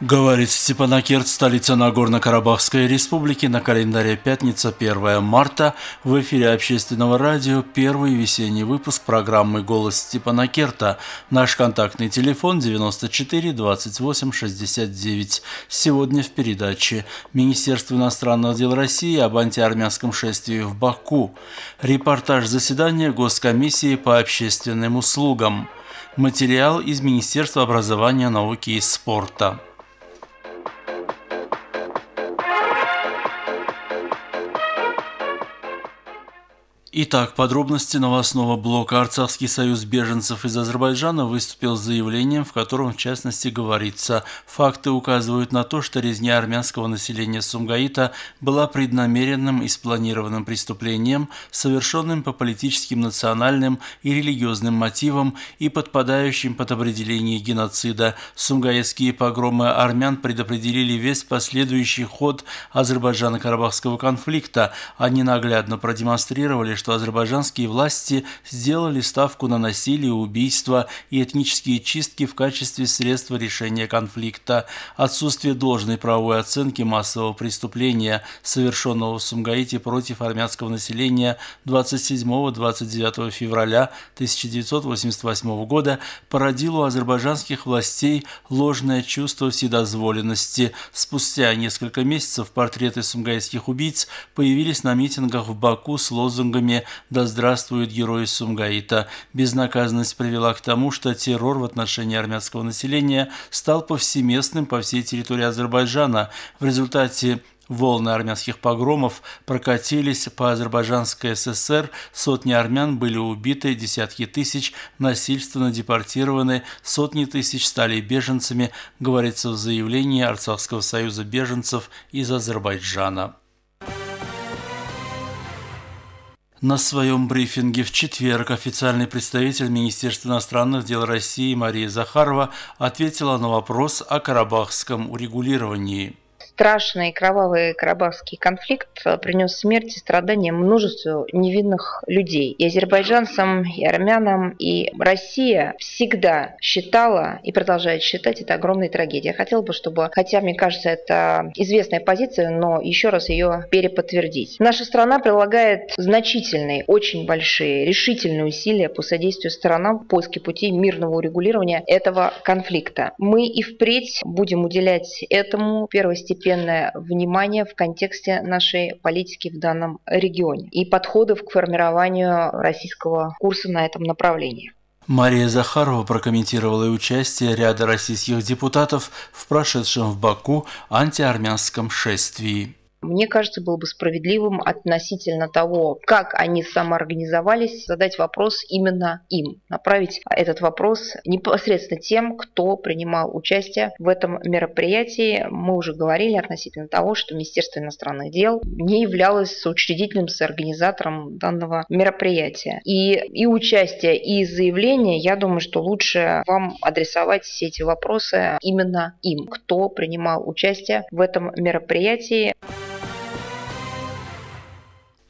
Говорит Степанакерт, столица Нагорно-Карабахской республики, на календаре пятница, 1 марта. В эфире общественного радио первый весенний выпуск программы «Голос Степанакерта». Наш контактный телефон 94 28 69. Сегодня в передаче Министерство иностранных дел России об антиармянском шествии в Баку. Репортаж заседания Госкомиссии по общественным услугам. Материал из Министерства образования, науки и спорта. Итак, подробности новостного блока. Арцахский союз беженцев из Азербайджана выступил с заявлением, в котором, в частности, говорится, факты указывают на то, что резня армянского населения Сумгаита была преднамеренным и спланированным преступлением, совершенным по политическим, национальным и религиозным мотивам и подпадающим под определение геноцида. Сумгаитские погромы армян предопределили весь последующий ход Азербайджано-Карабахского конфликта. Они наглядно продемонстрировали, что азербайджанские власти сделали ставку на насилие, убийства и этнические чистки в качестве средства решения конфликта. Отсутствие должной правовой оценки массового преступления, совершенного в Сумгаите против армянского населения 27-29 февраля 1988 года, породило у азербайджанских властей ложное чувство вседозволенности. Спустя несколько месяцев портреты сумгайских убийц появились на митингах в Баку с лозунгами фильме «Да здравствует герой Сумгаита». Безнаказанность привела к тому, что террор в отношении армянского населения стал повсеместным по всей территории Азербайджана. В результате Волны армянских погромов прокатились по Азербайджанской ССР, сотни армян были убиты, десятки тысяч насильственно депортированы, сотни тысяч стали беженцами, говорится в заявлении Арцахского союза беженцев из Азербайджана. На своем брифинге в четверг официальный представитель Министерства иностранных дел России Мария Захарова ответила на вопрос о карабахском урегулировании страшный кровавый карабахский конфликт э, принес смерть и страдания множеству невинных людей. И азербайджанцам, и армянам, и Россия всегда считала и продолжает считать это огромной трагедией. Я хотела бы, чтобы, хотя мне кажется, это известная позиция, но еще раз ее переподтвердить. Наша страна прилагает значительные, очень большие, решительные усилия по содействию сторонам в поиске путей мирного урегулирования этого конфликта. Мы и впредь будем уделять этому первостепенное первостепенное внимание в контексте нашей политики в данном регионе и подходов к формированию российского курса на этом направлении. Мария Захарова прокомментировала и участие ряда российских депутатов в прошедшем в Баку антиармянском шествии. Мне кажется, было бы справедливым относительно того, как они самоорганизовались, задать вопрос именно им, направить этот вопрос непосредственно тем, кто принимал участие в этом мероприятии. Мы уже говорили относительно того, что Министерство иностранных дел не являлось соучредительным, соорганизатором данного мероприятия. И, и участие, и заявление, я думаю, что лучше вам адресовать все эти вопросы именно им, кто принимал участие в этом мероприятии.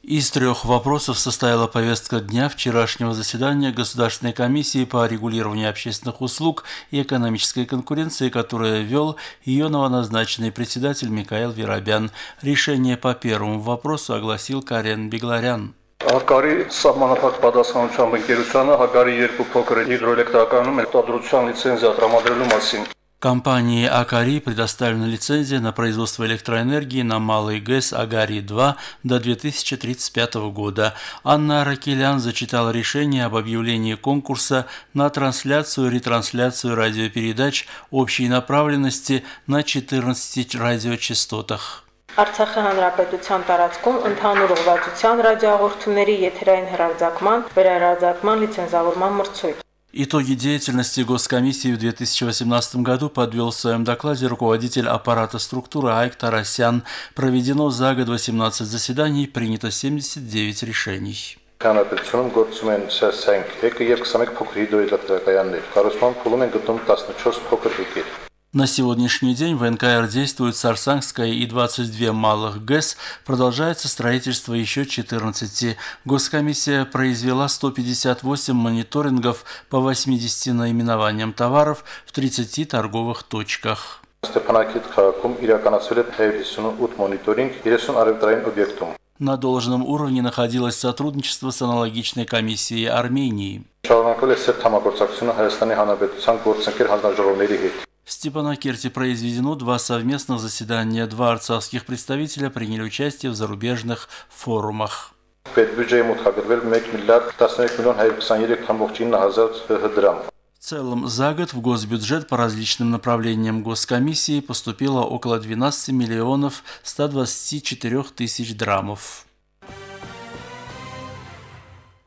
Из трех вопросов состояла повестка дня вчерашнего заседания Государственной комиссии по регулированию общественных услуг и экономической конкуренции, которое вел ее новоназначенный председатель Михаил Веробян. Решение по первому вопросу огласил Карен Бегларян. Հարկարի սահմանափակ պատասխանությամբ ընկերությանը հարկարի երկու փոքր հիդրոէլեկտրականում արտադրության լիցենզիա տրամադրելու մասին Компании «Акари» предоставлена лицензия на производство электроэнергии на малый ГЭС «Агари-2» до 2035 года. Анна Ракелян зачитала решение об объявлении конкурса на трансляцию и ретрансляцию радиопередач общей направленности на 14 радиочастотах. Արցախի հանրապետության տարածքում ընդհանուր ուղղվածության ռադիոհաղորդումների եթերային հեռարձակման, վերահրարձակման լիցենզավորման մրցույթ Итоги деятельности Госкомиссии в 2018 году подвел в своем докладе руководитель аппарата структуры Айк Тарасян. Проведено за год 18 заседаний, принято 79 решений. Հանրապետությունում գործում են սենք 1 եւ 21 փոքր հիդրոէլեկտրակայաններ։ Կառուցման փուլում են գտնում 14 փոքր հիկեր։ На сегодняшний день в НКР действует Сарсангская и 22 малых ГЭС. Продолжается строительство еще 14. Госкомиссия произвела 158 мониторингов по 80 наименованиям товаров в 30 торговых точках. Ստեփանակերտ քաղաքում իրականացվել է 158 մոնիտորինգ 30 արևտրային օբյեկտում։ На должном уровне находилось сотрудничество с аналогичной комиссией Армении. Շարունակվել է սերտ համագործակցությունը Հայաստանի Հանրապետության գործընկեր հանձնաժողովների հետ։ В Степанакерте произведено два совместных заседания. Два арцахских представителя приняли участие в зарубежных форумах. Պետբյուջեի մուտքագրվել 1 միլիարդ 13 միլիոն 123.9 հազար դրամ։ В целом, за год в госбюджет по различным направлениям госкомиссии поступило около 12 миллионов 124 тысяч драмов.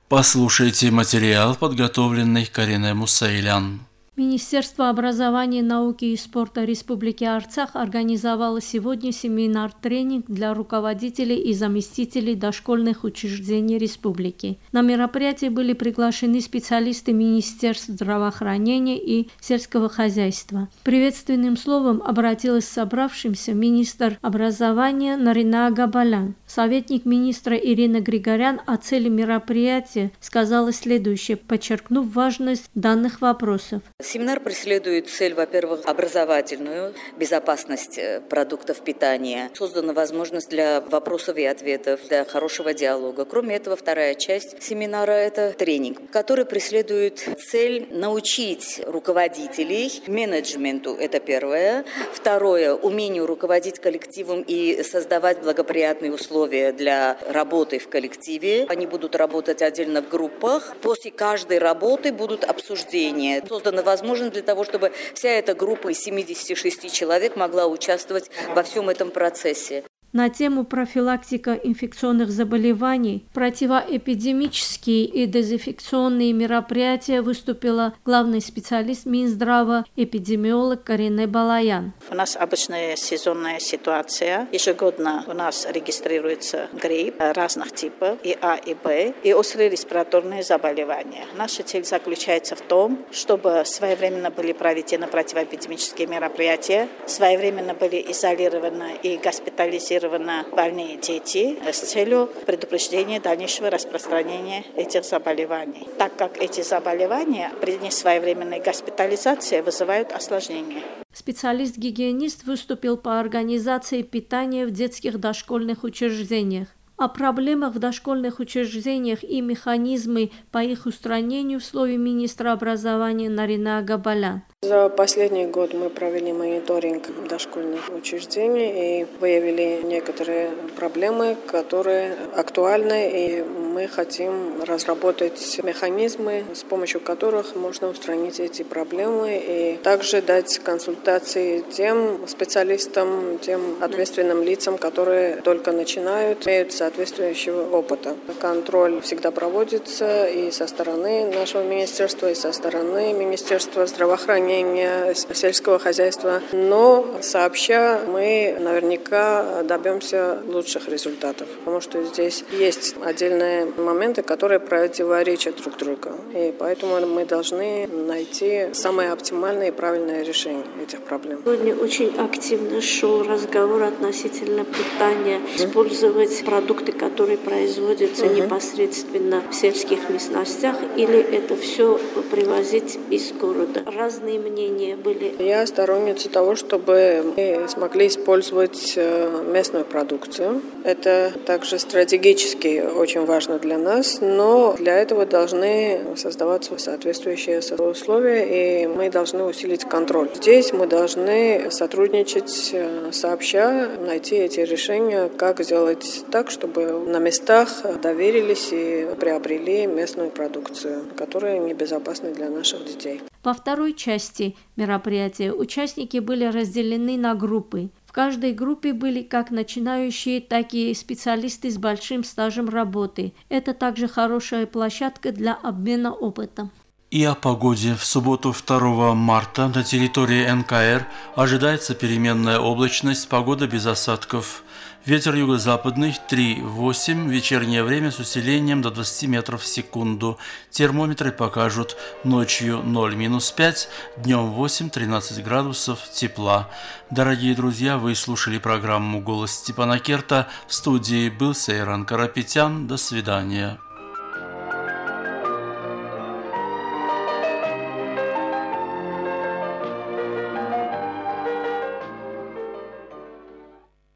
Послушайте материал, подготовленный Карине Мусейлян. Министерство образования, науки и спорта Республики Арцах организовало сегодня семинар-тренинг для руководителей и заместителей дошкольных учреждений республики. На мероприятие были приглашены специалисты Министерств здравоохранения и сельского хозяйства. Приветственным словом обратилась к собравшимся министр образования Нарина Габалян. Советник министра Ирина Григорян о цели мероприятия сказала следующее, подчеркнув важность данных вопросов. Семинар преследует цель, во-первых, образовательную, безопасность э, продуктов питания. Создана возможность для вопросов и ответов, для хорошего диалога. Кроме этого, вторая часть семинара – это тренинг, который преследует цель научить руководителей менеджменту – это первое. Второе – умению руководить коллективом и создавать благоприятные условия для работы в коллективе. Они будут работать отдельно в группах. После каждой работы будут обсуждения. Создана возможен для того, чтобы вся эта группа из 76 человек могла участвовать во всем этом процессе на тему профилактика инфекционных заболеваний, противоэпидемические и дезинфекционные мероприятия выступила главный специалист Минздрава, эпидемиолог Карине Балаян. У нас обычная сезонная ситуация. Ежегодно у нас регистрируется грипп разных типов, и А, и Б, и острые респираторные заболевания. Наша цель заключается в том, чтобы своевременно были проведены противоэпидемические мероприятия, своевременно были изолированы и госпитализированы инфицированы больные дети с целью предупреждения дальнейшего распространения этих заболеваний, так как эти заболевания при несвоевременной госпитализации вызывают осложнения. Специалист-гигиенист выступил по организации питания в детских дошкольных учреждениях. О проблемах в дошкольных учреждениях и механизмы по их устранению в слове министра образования Нарина Габалян. За последний год мы провели мониторинг дошкольных учреждений и выявили некоторые проблемы, которые актуальны, и мы хотим разработать механизмы, с помощью которых можно устранить эти проблемы и также дать консультации тем специалистам, тем ответственным лицам, которые только начинают, имеют соответствующего опыта. Контроль всегда проводится и со стороны нашего министерства, и со стороны Министерства здравоохранения управления сельского хозяйства. Но сообща мы наверняка добьемся лучших результатов, потому что здесь есть отдельные моменты, которые противоречат друг другу. И поэтому мы должны найти самое оптимальное и правильное решение этих проблем. Сегодня очень активно шел разговор относительно питания, использовать продукты, которые производятся угу. непосредственно в сельских местностях, или это все привозить из города. Разные мнения были? Я сторонница того, чтобы мы смогли использовать э, местную продукцию. Это также стратегически очень важно для нас, но для этого должны создаваться соответствующие условия, и мы должны усилить контроль. Здесь мы должны сотрудничать э, сообща, найти эти решения, как сделать так, чтобы на местах доверились и приобрели местную продукцию, которая небезопасна для наших детей. Во второй части мероприятия участники были разделены на группы. В каждой группе были как начинающие, так и специалисты с большим стажем работы. Это также хорошая площадка для обмена опытом. И о погоде. В субботу 2 марта на территории НКР ожидается переменная облачность, погода без осадков. Ветер юго-западный 3,8, вечернее время с усилением до 20 метров в секунду. Термометры покажут ночью 0-5, днем 8-13 градусов тепла. Дорогие друзья, вы слушали программу «Голос Степана Керта». В студии был Сейран Карапетян. До свидания.